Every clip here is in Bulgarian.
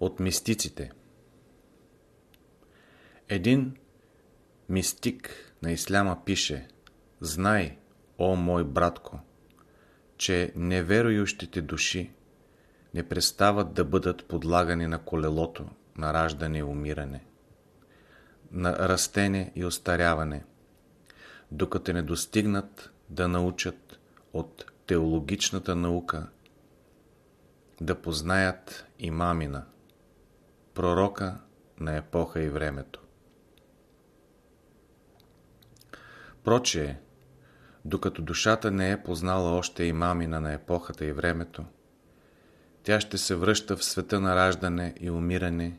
от мистиците. Един мистик на исляма пише Знай, о мой братко, че неверующите души не престават да бъдат подлагани на колелото на раждане и умиране, на растене и остаряване, докато не достигнат да научат от теологичната наука да познаят имамина, пророка на епоха и времето. Прочее, докато душата не е познала още имамина на епохата и времето, тя ще се връща в света на раждане и умиране,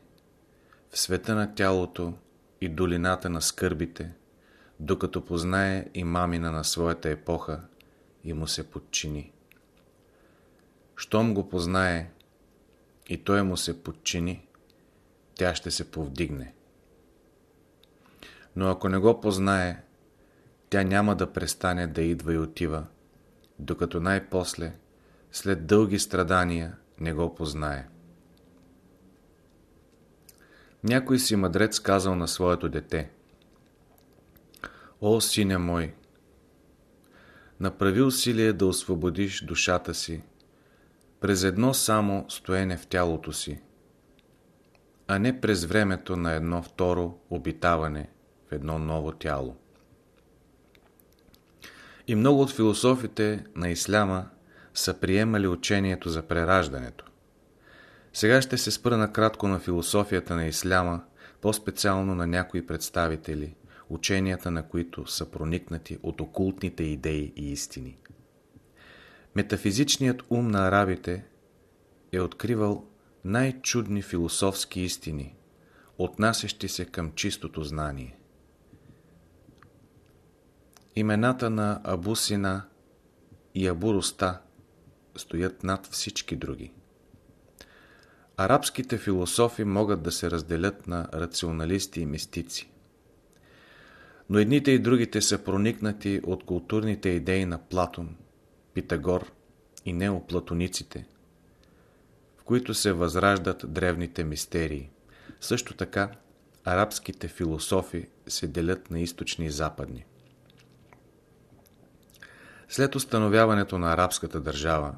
в света на тялото и долината на скърбите, докато познае имамина на своята епоха и му се подчини. Щом го познае и той му се подчини, тя ще се повдигне. Но ако не го познае, тя няма да престане да идва и отива, докато най-после, след дълги страдания, не го познае. Някой си мъдрец казал на своето дете О, сине мой! Направи усилие да освободиш душата си през едно само стоене в тялото си, а не през времето на едно второ обитаване в едно ново тяло. И много от философите на исляма са приемали учението за прераждането. Сега ще се спра накратко на философията на исляма, по-специално на някои представители, ученията на които са проникнати от окултните идеи и истини. Метафизичният ум на арабите е откривал най-чудни философски истини, отнасящи се към чистото знание. Имената на Абу Сина и Абу Руста стоят над всички други. Арабските философи могат да се разделят на рационалисти и мистици. Но едните и другите са проникнати от културните идеи на Платон, Питагор и неоплатониците, които се възраждат древните мистерии. Също така, арабските философи се делят на източни и западни. След установяването на арабската държава,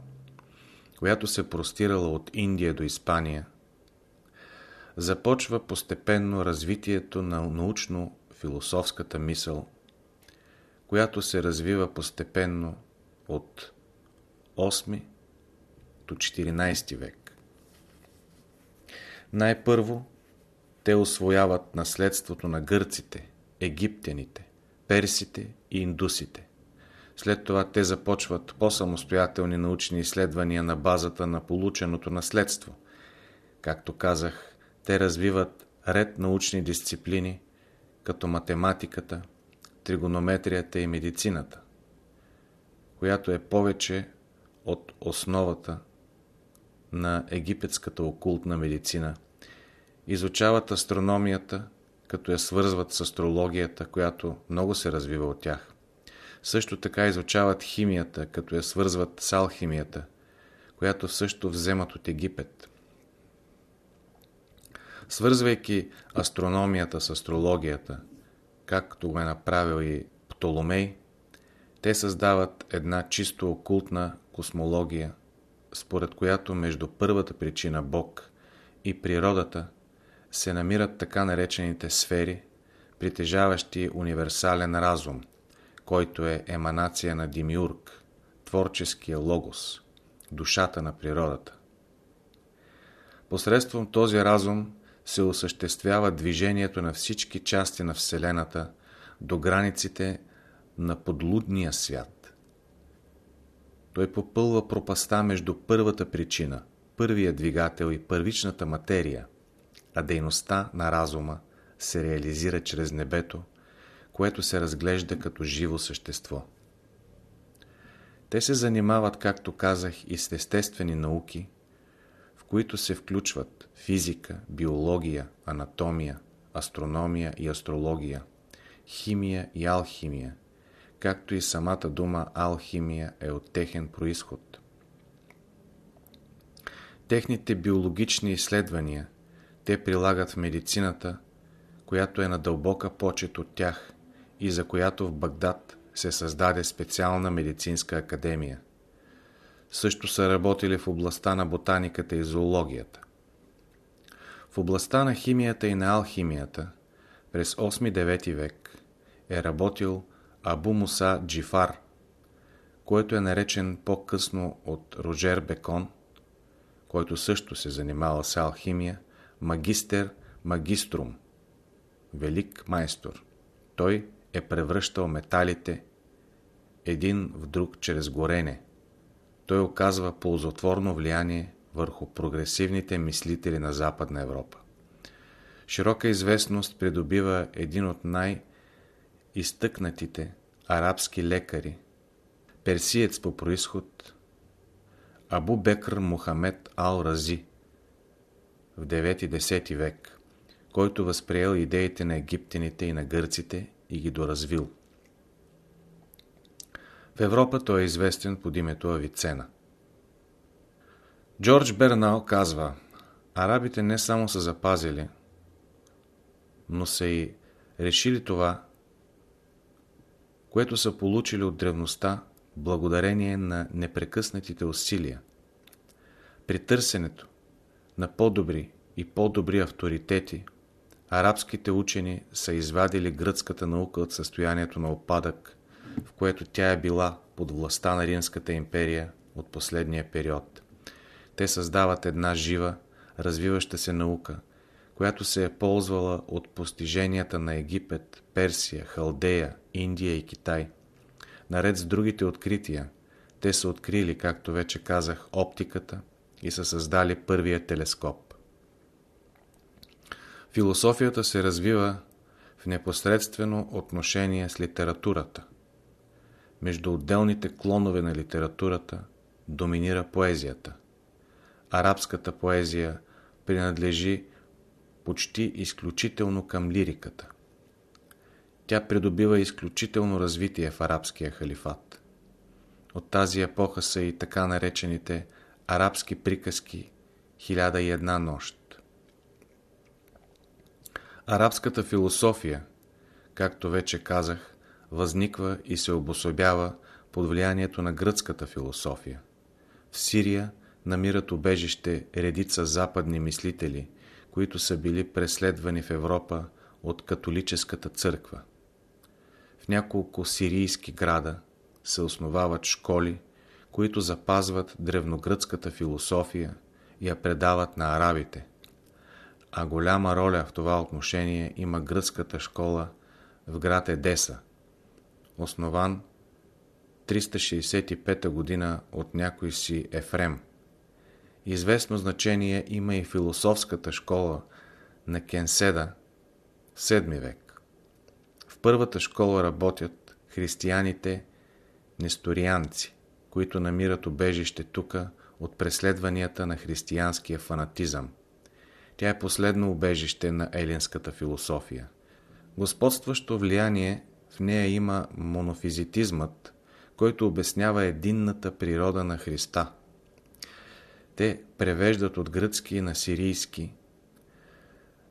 която се простирала от Индия до Испания, започва постепенно развитието на научно-философската мисъл, която се развива постепенно от 8 до 14 век. Най-първо те освояват наследството на гърците, египтяните, персите и индусите. След това те започват по-самостоятелни научни изследвания на базата на полученото наследство. Както казах, те развиват ред научни дисциплини, като математиката, тригонометрията и медицината, която е повече от основата на египетската окултна медицина. Изучават астрономията, като я свързват с астрологията, която много се развива от тях. Също така изучават химията, като я свързват с алхимията, която също вземат от Египет. Свързвайки астрономията с астрологията, както го е направил и Птоломей, те създават една чисто окултна космология, според която между първата причина Бог и природата се намират така наречените сфери, притежаващи универсален разум – който е еманация на Димиург, творческия логос, душата на природата. Посредством този разум се осъществява движението на всички части на Вселената до границите на подлудния свят. Той попълва пропаста между първата причина, първия двигател и първичната материя, а дейността на разума се реализира чрез небето, което се разглежда като живо същество. Те се занимават, както казах, и с естествени науки, в които се включват физика, биология, анатомия, астрономия и астрология, химия и алхимия, както и самата дума алхимия е от техен происход. Техните биологични изследвания те прилагат в медицината, която е на дълбока почет от тях и за която в Багдад се създаде специална медицинска академия. Също са работили в областта на ботаниката и зоологията. В областта на химията и на алхимията през 8-9 век е работил Абу Муса Джифар, който е наречен по-късно от Рожер Бекон, който също се занимава с алхимия, магистер магиструм, велик майстор. Той е превръщал металите един в друг чрез горене. Той оказва ползотворно влияние върху прогресивните мислители на Западна Европа. Широка известност придобива един от най-изтъкнатите арабски лекари, персиец по происход, Абу Бекр Мухамед Ал-Рази в 9-10 век, който възприел идеите на египтяните и на гърците и ги доразвил. В Европа той е известен под името Авицена. Джордж Бернал казва, арабите не само са запазили, но са и решили това, което са получили от древността, благодарение на непрекъснатите усилия. При търсенето на по-добри и по-добри авторитети, арабските учени са извадили гръцката наука от състоянието на опадък, в което тя е била под властта на Римската империя от последния период. Те създават една жива, развиваща се наука, която се е ползвала от постиженията на Египет, Персия, Халдея, Индия и Китай. Наред с другите открития, те са открили, както вече казах, оптиката и са създали първия телескоп. Философията се развива в непосредствено отношение с литературата. Между отделните клонове на литературата доминира поезията. Арабската поезия принадлежи почти изключително към лириката. Тя придобива изключително развитие в арабския халифат. От тази епоха са и така наречените арабски приказки «Хиляда и една нощ». Арабската философия, както вече казах, възниква и се обособява под влиянието на гръцката философия. В Сирия намират убежище редица западни мислители, които са били преследвани в Европа от католическата църква. Няколко сирийски града се основават школи, които запазват древногръцката философия и я предават на арабите. А голяма роля в това отношение има гръцката школа в град Едеса, основан 365 година от някой си Ефрем. Известно значение има и философската школа на Кенседа в 7 век. Първата школа работят християните несторианци, които намират убежище тука от преследванията на християнския фанатизъм. Тя е последно убежище на елинската философия. Господстващо влияние в нея има монофизитизмът, който обяснява единната природа на Христа. Те превеждат от гръцки на сирийски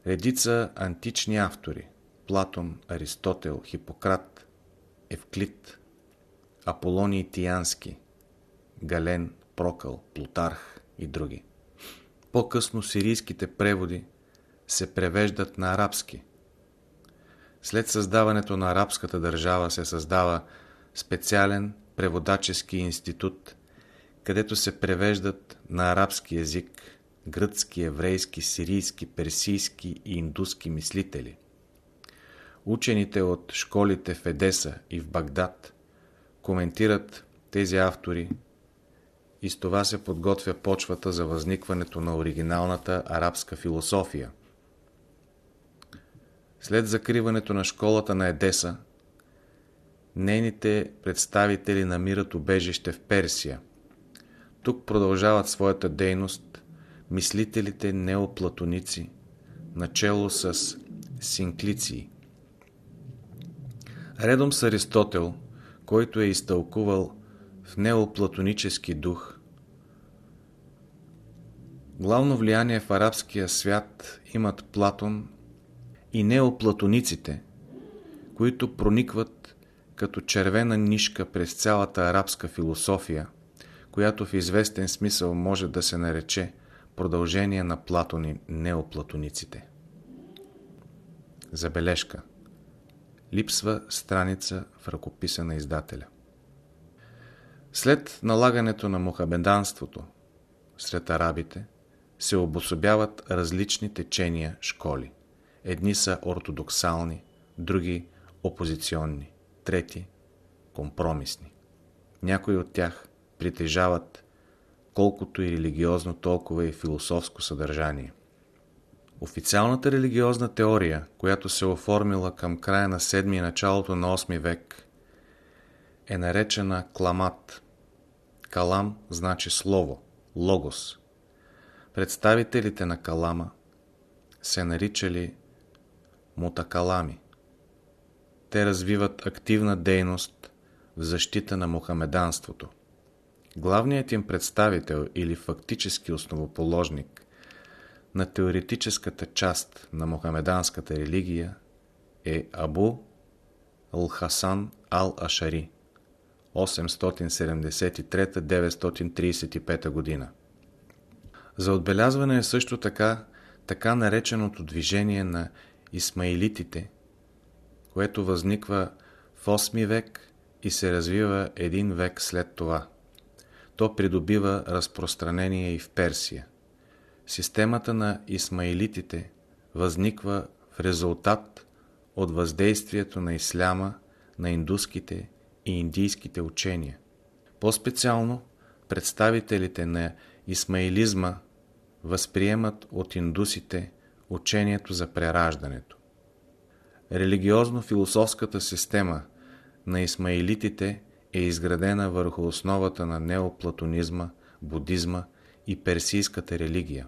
редица антични автори – Платон, Аристотел, Хипократ, Евклид, Аполоний Тиянски, Гален, Прокъл, Плутарх и други. По-късно сирийските преводи се превеждат на арабски. След създаването на арабската държава се създава специален преводачески институт, където се превеждат на арабски язик гръцки, еврейски, сирийски, персийски и индуски мислители. Учените от школите в Едеса и в Багдад коментират тези автори и с това се подготвя почвата за възникването на оригиналната арабска философия. След закриването на школата на Едеса, нейните представители намират убежище в Персия. Тук продължават своята дейност мислителите неоплатоници, начало с синклиции. Редом с Аристотел, който е изтълкувал в неоплатонически дух Главно влияние в арабския свят имат Платон и неоплатониците, които проникват като червена нишка през цялата арабска философия, която в известен смисъл може да се нарече продължение на Платони неоплатониците. Забележка. Липсва страница в ръкописа на издателя. След налагането на мухабенданството сред арабите се обособяват различни течения школи. Едни са ортодоксални, други опозиционни, трети компромисни. Някои от тях притежават колкото и религиозно, толкова и философско съдържание. Официалната религиозна теория, която се оформила към края на 7 и началото на 8 век, е наречена кламат. Калам значи слово, логос. Представителите на калама се наричали мутакалами. Те развиват активна дейност в защита на мухамеданството. Главният им представител или фактически основоположник на теоретическата част на мухамеданската религия е Абу Ал-Хасан Ал-Ашари 873-935 година. За отбелязване е също така така нареченото движение на исмаилитите, което възниква в 8 век и се развива един век след това. То придобива разпространение и в Персия. Системата на исмаилитите възниква в резултат от въздействието на исляма на индуските и индийските учения. По-специално представителите на исмаилизма възприемат от индусите учението за прераждането. Религиозно-философската система на исмаилитите е изградена върху основата на неоплатонизма, будизма и персийската религия.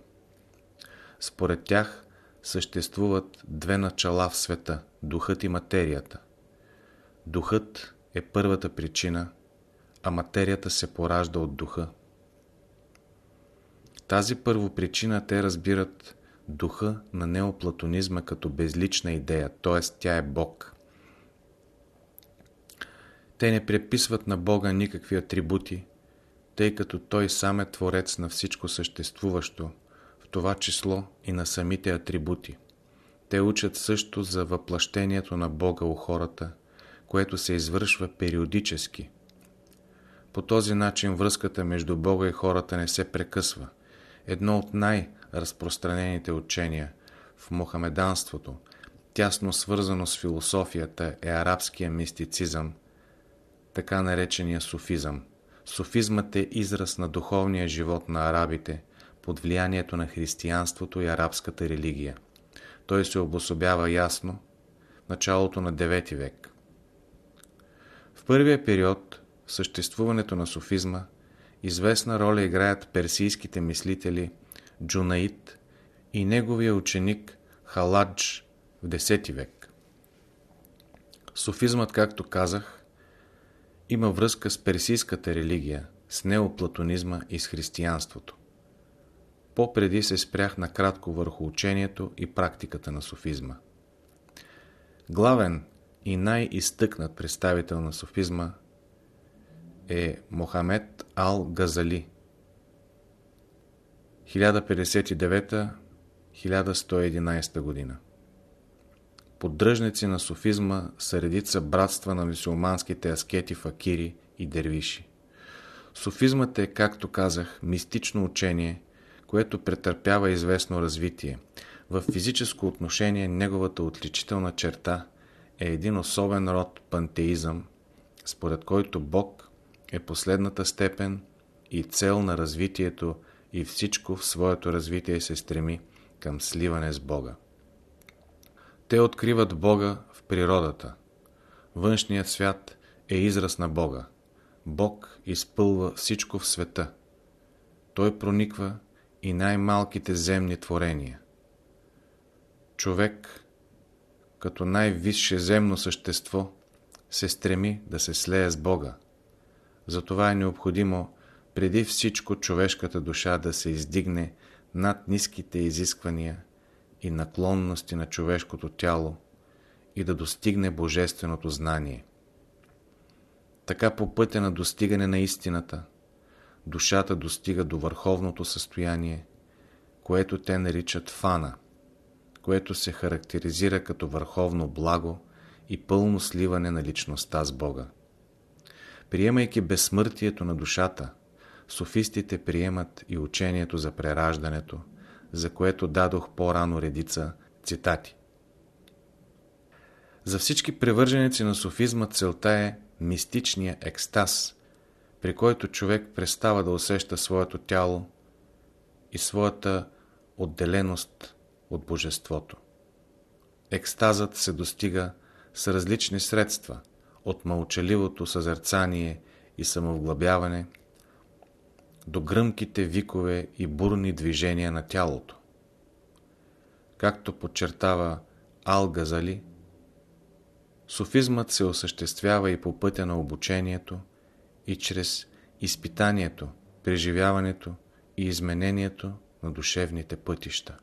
Според тях съществуват две начала в света – духът и материята. Духът е първата причина, а материята се поражда от духа. Тази първопричина те разбират духа на неоплатонизма като безлична идея, т.е. тя е Бог. Те не преписват на Бога никакви атрибути, тъй като Той сам е Творец на всичко съществуващо, това число и на самите атрибути. Те учат също за въплъщението на Бога у хората, което се извършва периодически. По този начин връзката между Бога и хората не се прекъсва. Едно от най-разпространените учения в мухамеданството, тясно свързано с философията, е арабския мистицизъм, така наречения суфизъм. Суфизмът е израз на духовния живот на арабите под влиянието на християнството и арабската религия. Той се обособява ясно в началото на 9 век. В първия период съществуването на суфизма известна роля играят персийските мислители Джунаид и неговия ученик Халадж в 10 век. Суфизмът, както казах, има връзка с персийската религия, с неоплатонизма и с християнството. По-преди се спрях накратко върху учението и практиката на суфизма. Главен и най-изтъкнат представител на суфизма е Мохамед Ал-Газали 1059-1111 година. Поддръжници на суфизма са редица братства на мусулманските аскети, факири и дервиши. Суфизмът е, както казах, мистично учение, което претърпява известно развитие. В физическо отношение неговата отличителна черта е един особен род пантеизъм, според който Бог е последната степен и цел на развитието и всичко в своето развитие се стреми към сливане с Бога. Те откриват Бога в природата. Външният свят е израз на Бога. Бог изпълва всичко в света. Той прониква и най-малките земни творения. Човек, като най-висше земно същество, се стреми да се слее с Бога. Затова е необходимо преди всичко човешката душа да се издигне над ниските изисквания и наклонности на човешкото тяло и да достигне божественото знание. Така по пътя на достигане на истината, душата достига до върховното състояние, което те наричат фана, което се характеризира като върховно благо и пълно сливане на личността с Бога. Приемайки безсмъртието на душата, софистите приемат и учението за прераждането, за което дадох по-рано редица цитати. За всички привърженици на софизма целта е мистичния екстаз, при който човек престава да усеща своето тяло и своята отделеност от Божеството. Екстазът се достига с различни средства, от мълчаливото съзерцание и самовглъбяване до гръмките викове и бурни движения на тялото. Както подчертава Ал Газали, Софизмът се осъществява и по пътя на обучението, и чрез изпитанието, преживяването и изменението на душевните пътища.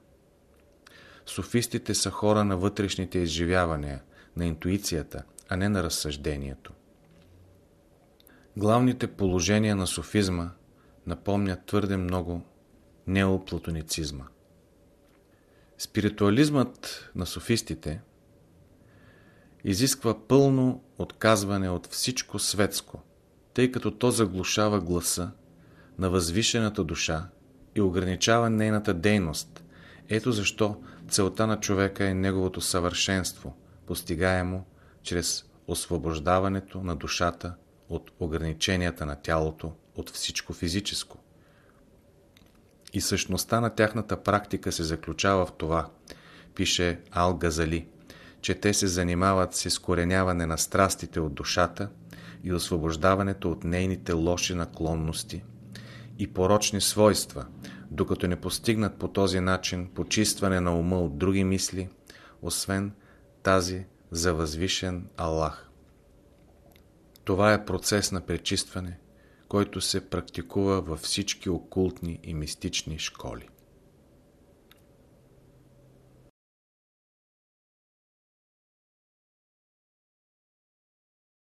Софистите са хора на вътрешните изживявания, на интуицията, а не на разсъждението. Главните положения на софизма напомнят твърде много неоплатоницизма. Спиритуализмът на софистите изисква пълно отказване от всичко светско, тъй като то заглушава гласа на възвишената душа и ограничава нейната дейност. Ето защо целта на човека е неговото съвършенство, постигаемо чрез освобождаването на душата от ограниченията на тялото, от всичко физическо. И същността на тяхната практика се заключава в това, пише Ал Газали, че те се занимават с изкореняване на страстите от душата и освобождаването от нейните лоши наклонности и порочни свойства, докато не постигнат по този начин почистване на ума от други мисли, освен тази за възвишен Аллах. Това е процес на пречистване, който се практикува във всички окултни и мистични школи.